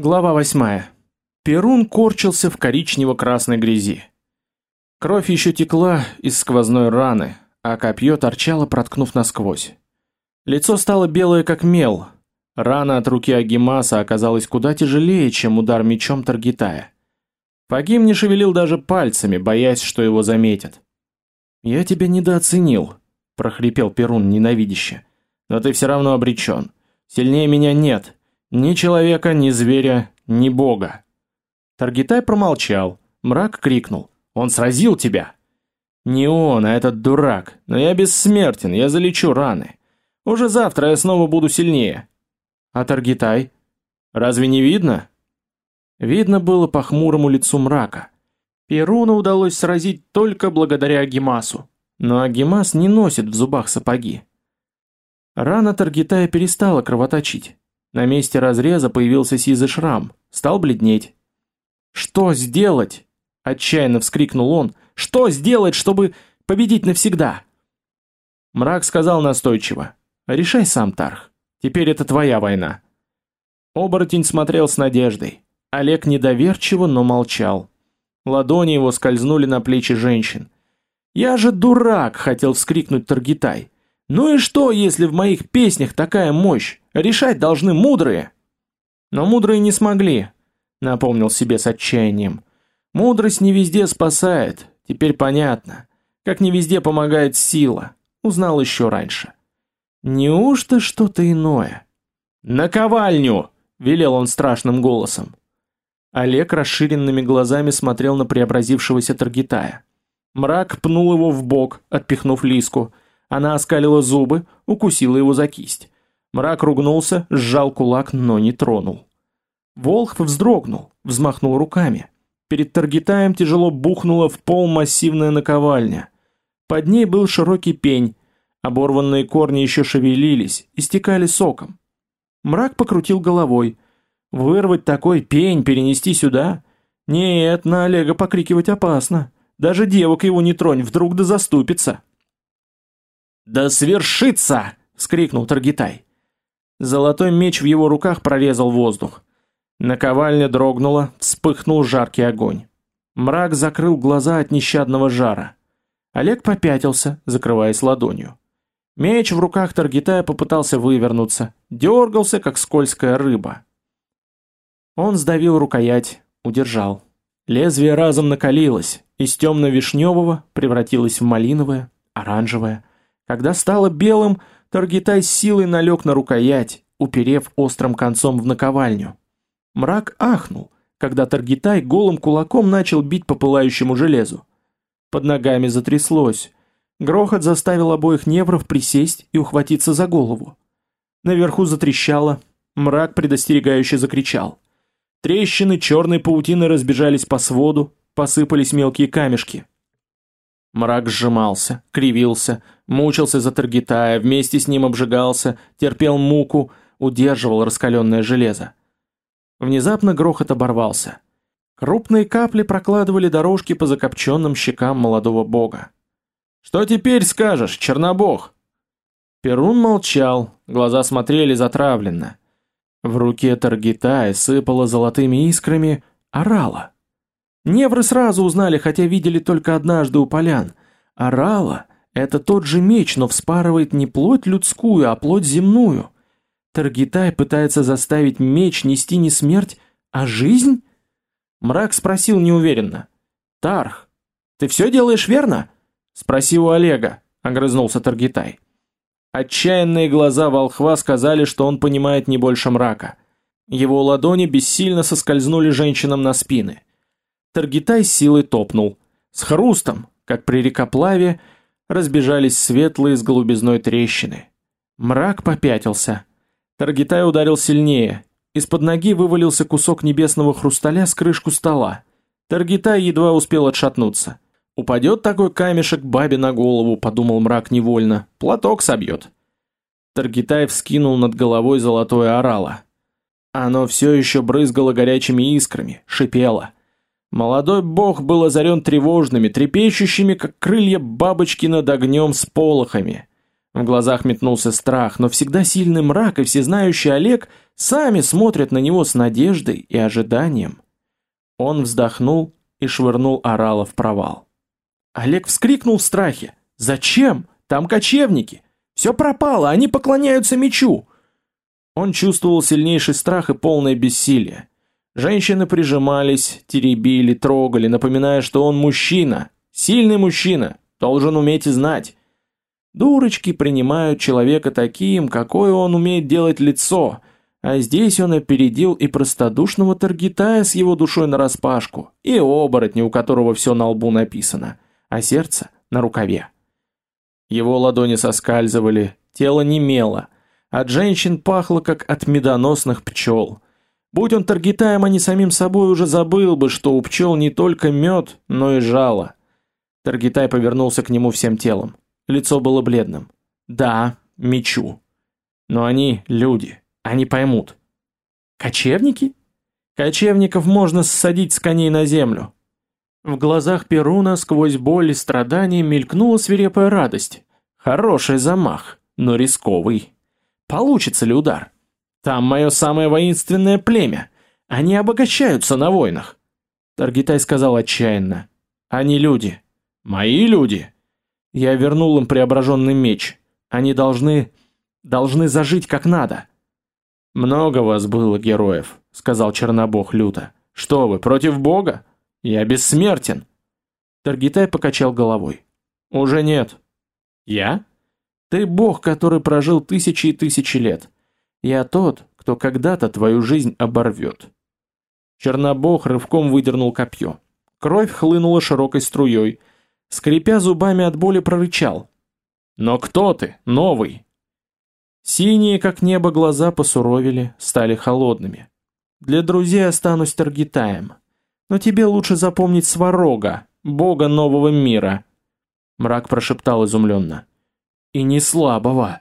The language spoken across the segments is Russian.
Глава восьмая. Перун корчился в коричнево-красной грязи. Кровь еще текла из сквозной раны, а копье торчало, проткнув насквозь. Лицо стало белое как мел. Рана от руки Агимаса оказалась куда тяжелее, чем удар мечом Таргитая. Фагим не шевелил даже пальцами, боясь, что его заметят. «Я тебя недооценил», – прохрипел Перун ненавидяще. «Но ты все равно обречен. Сильнее меня нет, ни человека, ни зверя, ни бога. Таргитай промолчал. Мрак крикнул: "Он сразил тебя!" Не он, а этот дурак. Но я бессмертен, я залечу раны. Уже завтра я снова буду сильнее. А Таргитай? Разве не видно? Видно было по хмурому лицу мрака. Перуну удалось сразить только благодаря Агимасу. Но Агимас не носит в зубах сапоги. Рана Таргитая перестала кровоточить. На месте разреза появился сизый шрам, стал бледнеть. «Что сделать?» – отчаянно вскрикнул он. «Что сделать, чтобы победить навсегда?» Мрак сказал настойчиво. «Решай сам, Тарх. Теперь это твоя война». Оборотень смотрел с надеждой. Олег недоверчиво, но молчал. Ладони его скользнули на плечи женщин. «Я же дурак!» – хотел вскрикнуть Таргитай. «Ну и что, если в моих песнях такая мощь? Решать должны мудрые. Но мудрые не смогли, напомнил себе с отчаянием. Мудрость не везде спасает, теперь понятно. Как не везде помогает сила, узнал еще раньше. Неужто что-то иное? «Наковальню!» — велел он страшным голосом. Олег расширенными глазами смотрел на преобразившегося Таргитая. Мрак пнул его в бок, отпихнув Лиску. Она оскалила зубы, укусила его за кисть. Мрак ругнулся, сжал кулак, но не тронул. Волхв вздрогнул, взмахнул руками. Перед Таргитаем тяжело бухнула в пол массивная наковальня. Под ней был широкий пень, оборванные корни еще шевелились, истекали соком. Мрак покрутил головой. Вырвать такой пень, перенести сюда? Нет, на Олега покрикивать опасно. Даже девок его не тронь, вдруг да заступится. «Да свершится!» — вскрикнул Таргитай. Золотой меч в его руках прорезал воздух. Наковальня дрогнула, вспыхнул жаркий огонь. Мрак закрыл глаза от нещадного жара. Олег попятился, закрываясь ладонью. Меч в руках Таргитая попытался вывернуться, дергался, как скользкая рыба. Он сдавил рукоять, удержал. Лезвие разом накалилось, из темно-вишневого превратилось в малиновое, оранжевое. Когда стало белым, Таргитай силой налег на рукоять, уперев острым концом в наковальню. Мрак ахнул, когда Таргитай голым кулаком начал бить по пылающему железу. Под ногами затряслось. Грохот заставил обоих невров присесть и ухватиться за голову. Наверху затрещало, мрак предостерегающе закричал. Трещины черной паутины разбежались по своду, посыпались мелкие камешки. Мрак сжимался, кривился, мучился за Таргитая, вместе с ним обжигался, терпел муку, удерживал раскаленное железо. Внезапно грохот оборвался. Крупные капли прокладывали дорожки по закопченным щекам молодого бога. «Что теперь скажешь, Чернобог?» Перун молчал, глаза смотрели затравленно. В руке Таргитая сыпало золотыми искрами, орала. Невры сразу узнали, хотя видели только однажды у полян. Орала — это тот же меч, но вспарывает не плоть людскую, а плоть земную. Таргитай пытается заставить меч нести не смерть, а жизнь? Мрак спросил неуверенно. «Тарх, ты все делаешь верно?» «Спроси у Олега», — огрызнулся Таргитай. Отчаянные глаза волхва сказали, что он понимает не больше мрака. Его ладони бессильно соскользнули женщинам на спины. Таргитай силой топнул. С хрустом, как при рекоплаве, разбежались светлые с голубизной трещины. Мрак попятился. Таргитай ударил сильнее. Из-под ноги вывалился кусок небесного хрусталя с крышку стола. Таргитай едва успел отшатнуться. Упадет такой камешек бабе на голову, подумал мрак невольно. Платок собьет. Таргитай вскинул над головой золотое орало. Оно все еще брызгало горячими искрами, шипело. Молодой бог был озарен тревожными, трепещущими, как крылья бабочки над огнем с полохами. В глазах метнулся страх, но всегда сильный мрак и всезнающий Олег сами смотрят на него с надеждой и ожиданием. Он вздохнул и швырнул орала в провал. Олег вскрикнул в страхе. «Зачем? Там кочевники! Все пропало, они поклоняются мечу!» Он чувствовал сильнейший страх и полное бессилие. Женщины прижимались, теребили, трогали, напоминая, что он мужчина, сильный мужчина, должен уметь и знать. Дурочки принимают человека таким, какое он умеет делать лицо, а здесь он опередил и простодушного Таргитая с его душой нараспашку, и оборотня, у которого все на лбу написано, а сердце на рукаве. Его ладони соскальзывали, тело немело, от женщин пахло, как от медоносных пчел. Будь он Таргитаем, а не самим собой, уже забыл бы, что у пчел не только мед, но и жало. Таргитай повернулся к нему всем телом. Лицо было бледным. Да, мечу. Но они люди, они поймут. Кочевники? Кочевников можно ссадить с коней на землю. В глазах Перуна сквозь боль и страдания мелькнула свирепая радость. Хороший замах, но рисковый. Получится ли удар? Там мое самое воинственное племя. Они обогащаются на войнах. Таргитай сказал отчаянно. Они люди. Мои люди. Я вернул им преображенный меч. Они должны... должны зажить как надо. Много вас было, героев, сказал Чернобог люто. Что вы, против Бога? Я бессмертен. Таргитай покачал головой. Уже нет. Я? Ты бог, который прожил тысячи и тысячи лет. Я тот, кто когда-то твою жизнь оборвет. Чернобог рывком выдернул копье. Кровь хлынула широкой струей. Скрипя зубами от боли, прорычал. «Но кто ты, новый?» Синие, как небо, глаза посуровили, стали холодными. «Для друзей останусь Таргитаем. Но тебе лучше запомнить Сварога, бога нового мира». Мрак прошептал изумленно. И не слабого.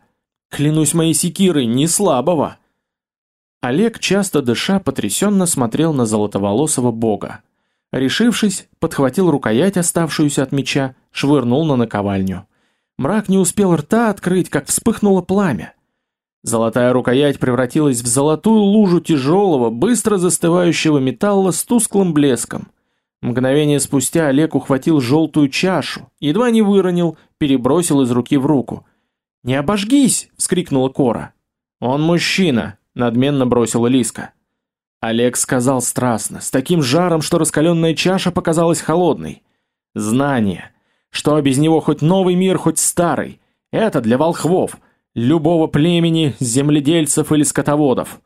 Клянусь моей секирой, не слабого. Олег, часто дыша, потрясенно смотрел на золотоволосого бога. Решившись, подхватил рукоять, оставшуюся от меча, швырнул на наковальню. Мрак не успел рта открыть, как вспыхнуло пламя. Золотая рукоять превратилась в золотую лужу тяжелого, быстро застывающего металла с тусклым блеском. Мгновение спустя Олег ухватил желтую чашу, едва не выронил, перебросил из руки в руку. «Не обожгись!» — вскрикнула Кора. «Он мужчина!» — надменно бросила Лиска. Олег сказал страстно, с таким жаром, что раскаленная чаша показалась холодной. «Знание! Что без него хоть новый мир, хоть старый! Это для волхвов, любого племени, земледельцев или скотоводов!»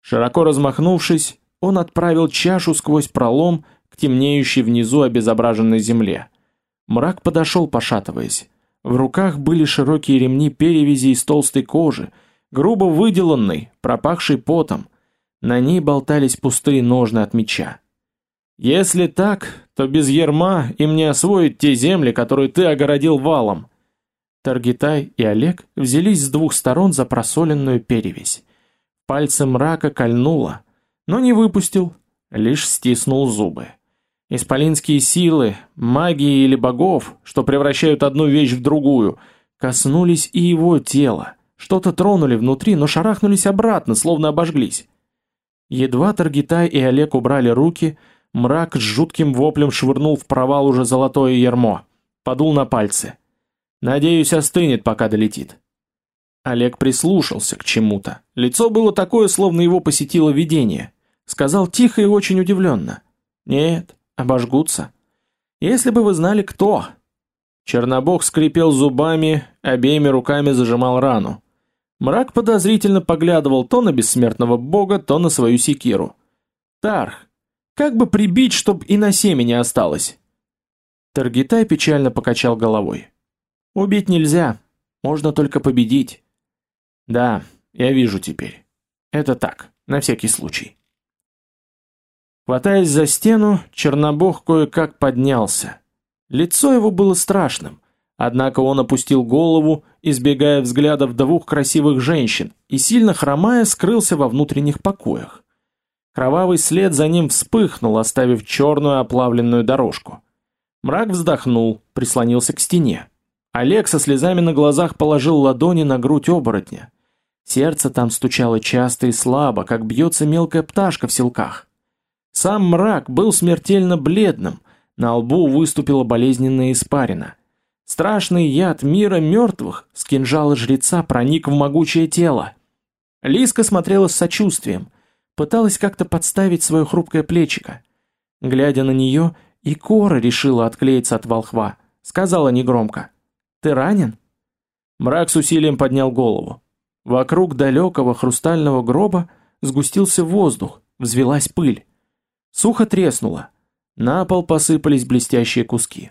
Широко размахнувшись, он отправил чашу сквозь пролом к темнеющей внизу обезображенной земле. Мрак подошел, пошатываясь. В руках были широкие ремни перевязи из толстой кожи, грубо выделанной, пропахшей потом. На ней болтались пустые ножны от меча. Если так, то без ерма им не освоить те земли, которые ты огородил валом. Таргитай и Олег взялись с двух сторон за просоленную перевязь. Пальцы мрака кольнуло, но не выпустил, лишь стиснул зубы. Исполинские силы, магии или богов, что превращают одну вещь в другую, коснулись и его тела. Что-то тронули внутри, но шарахнулись обратно, словно обожглись. Едва Таргитай и Олег убрали руки, мрак с жутким воплем швырнул в провал уже золотое ярмо. Подул на пальцы. Надеюсь, остынет, пока долетит. Олег прислушался к чему-то. Лицо было такое, словно его посетило видение. Сказал тихо и очень удивленно. «Нет, Обожгутся. Если бы вы знали, кто. Чернобог скрипел зубами, обеими руками зажимал рану. Мрак подозрительно поглядывал то на бессмертного бога, то на свою секиру. Тарх, как бы прибить, чтоб и на семя не осталось? Таргитай печально покачал головой. Убить нельзя, можно только победить. Да, я вижу теперь. Это так, на всякий случай. Хватаясь за стену, Чернобог кое-как поднялся. Лицо его было страшным, однако он опустил голову, избегая взглядов двух красивых женщин, и сильно хромая скрылся во внутренних покоях. Кровавый след за ним вспыхнул, оставив черную оплавленную дорожку. Мрак вздохнул, прислонился к стене. Олег со слезами на глазах положил ладони на грудь оборотня. Сердце там стучало часто и слабо, как бьется мелкая пташка в селках. Сам мрак был смертельно бледным, на лбу выступила болезненная испарина. Страшный яд мира мертвых с кинжала жреца проник в могучее тело. Лиска смотрела с сочувствием, пыталась как-то подставить свое хрупкое плечико. Глядя на нее, и Кора решила отклеиться от волхва. Сказала негромко. «Ты ранен?» Мрак с усилием поднял голову. Вокруг далекого хрустального гроба сгустился воздух, взвелась пыль. Сухо треснуло. На пол посыпались блестящие куски.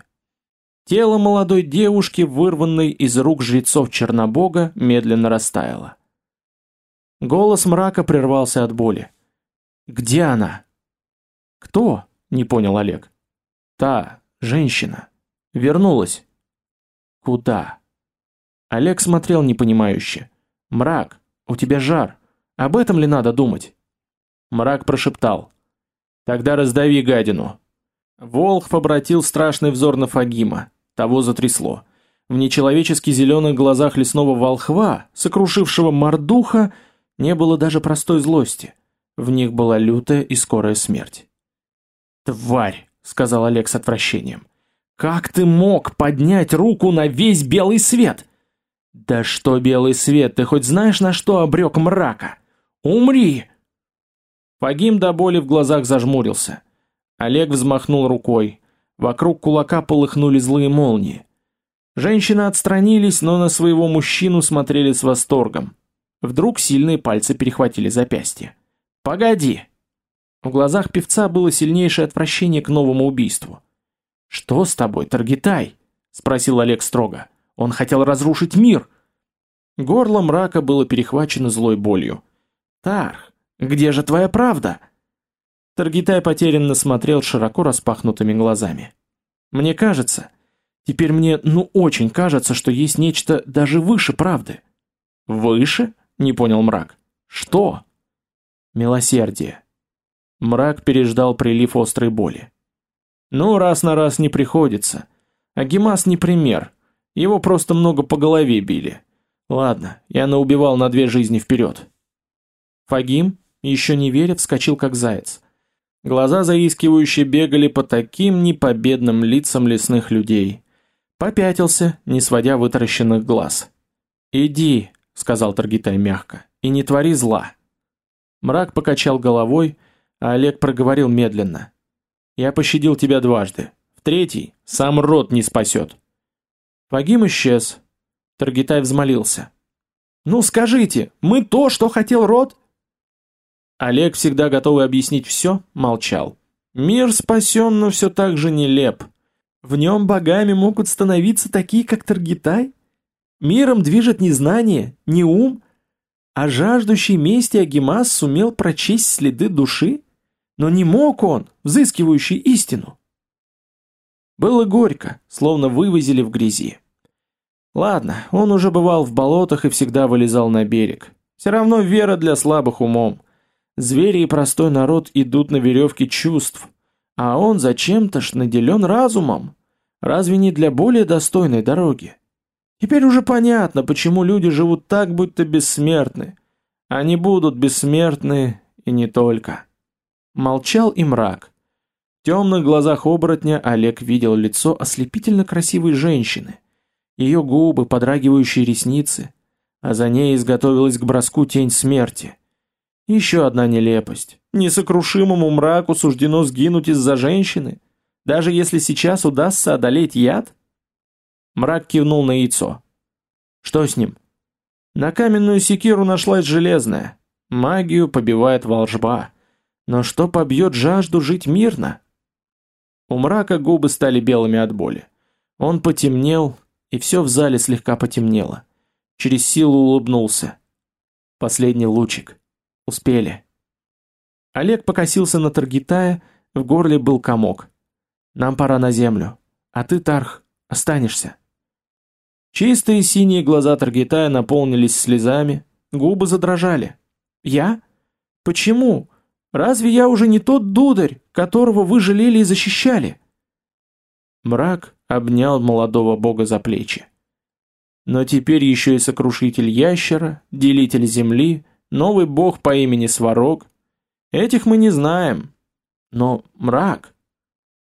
Тело молодой девушки, вырванной из рук жрецов Чернобога, медленно растаяло. Голос мрака прервался от боли. «Где она?» «Кто?» — не понял Олег. «Та, женщина. Вернулась». «Куда?» Олег смотрел непонимающе. «Мрак, у тебя жар. Об этом ли надо думать?» Мрак прошептал. «Тогда раздави гадину». Волхв обратил страшный взор на Фагима. Того затрясло. В нечеловечески зеленых глазах лесного волхва, сокрушившего мордуха, не было даже простой злости. В них была лютая и скорая смерть. «Тварь!» — сказал Олег с отвращением. «Как ты мог поднять руку на весь белый свет?» «Да что белый свет, ты хоть знаешь, на что обрек мрака? Умри!» Фагим до боли в глазах зажмурился. Олег взмахнул рукой. Вокруг кулака полыхнули злые молнии. Женщины отстранились, но на своего мужчину смотрели с восторгом. Вдруг сильные пальцы перехватили запястье. «Погоди!» В глазах певца было сильнейшее отвращение к новому убийству. «Что с тобой, Таргитай?» – спросил Олег строго. «Он хотел разрушить мир!» Горло мрака было перехвачено злой болью. «Тарх, где же твоя правда?» Таргитай потерянно смотрел широко распахнутыми глазами. «Мне кажется, теперь мне ну очень кажется, что есть нечто даже выше правды». «Выше?» — не понял мрак. «Что?» «Милосердие». Мрак переждал прилив острой боли. «Ну, раз на раз не приходится. А Гемас не пример. Его просто много по голове били. Ладно, я наубивал на две жизни вперед». Фагим, еще не веря, вскочил как заяц. Глаза заискивающе бегали по таким непобедным лицам лесных людей. Попятился, не сводя вытаращенных глаз. «Иди», — сказал Таргитай мягко, — «и не твори зла». Мрак покачал головой, а Олег проговорил медленно. «Я пощадил тебя дважды. В третий сам род не спасет». Фагим исчез. Таргитай взмолился. «Ну скажите, мы то, что хотел род?» Олег, всегда готовый объяснить все, молчал. Мир спасен, но все так же нелеп. В нем богами могут становиться такие, как Таргитай? Миром движет не знание, не ум, а жаждущий мести Агимас сумел прочесть следы души? Но не мог он, взыскивающий истину. Было горько, словно вывозили в грязи. Ладно, он уже бывал в болотах и всегда вылезал на берег. Все равно вера для слабых умом. Звери и простой народ идут на веревке чувств, а он зачем-то ж наделен разумом. Разве не для более достойной дороги? Теперь уже понятно, почему люди живут так, будто бессмертны. Они будут бессмертны и не только. Молчал и мрак. В темных глазах оборотня Олег видел лицо ослепительно красивой женщины, ее губы, подрагивающие ресницы, а за ней изготовилась к броску тень смерти. Еще одна нелепость. Несокрушимому мраку суждено сгинуть из-за женщины, даже если сейчас удастся одолеть яд? Мрак кивнул на яйцо. Что с ним? На каменную секиру нашлась железная. Магию побивает волжба. Но что побьет жажду жить мирно? У мрака губы стали белыми от боли. Он потемнел, и все в зале слегка потемнело. Через силу улыбнулся. Последний лучик. Успели. Олег покосился на Таргитая, в горле был комок. Нам пора на землю. А ты, Тарх, останешься. Чистые синие глаза Таргитая наполнились слезами, губы задрожали. Я? Почему? Разве я уже не тот дударь, которого вы жалели и защищали? Мрак обнял молодого бога за плечи. Но теперь еще и сокрушитель ящера, делитель земли, новый бог по имени Сварог. Этих мы не знаем. Но мрак...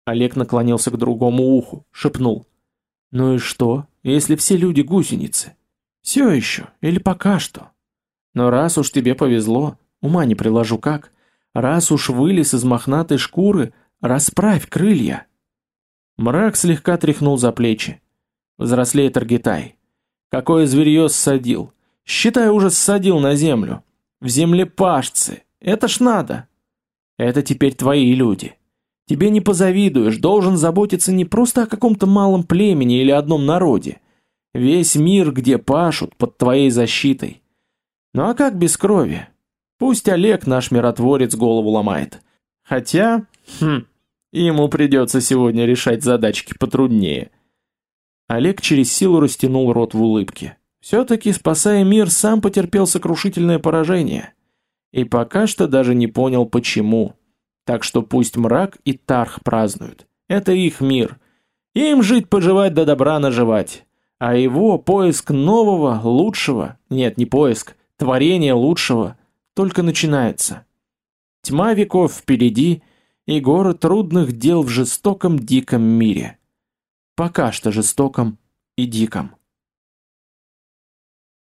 Олег наклонился к другому уху, шепнул. «Ну и что, если все люди гусеницы? Все еще, или пока что? Но раз уж тебе повезло, ума не приложу как, раз уж вылез из мохнатой шкуры, расправь крылья». Мрак слегка тряхнул за плечи. Взрослеет Аргитай. Какое зверье ссадил. Считай, уже ссадил на землю. В земле пашцы. Это ж надо. Это теперь твои люди. Тебе не позавидуешь, должен заботиться не просто о каком-то малом племени или одном народе. Весь мир, где пашут, под твоей защитой. Ну а как без крови? Пусть Олег наш миротворец голову ломает. Хотя, хм, ему придется сегодня решать задачки потруднее. Олег через силу растянул рот в улыбке. Все-таки, спасая мир, сам потерпел сокрушительное поражение. И пока что даже не понял, почему. Так что пусть мрак и Тарх празднуют. Это их мир. Им жить-поживать да добра наживать. А его поиск нового, лучшего, нет, не поиск, творения лучшего, только начинается. Тьма веков впереди и город трудных дел в жестоком диком мире пока что жестоком и диком.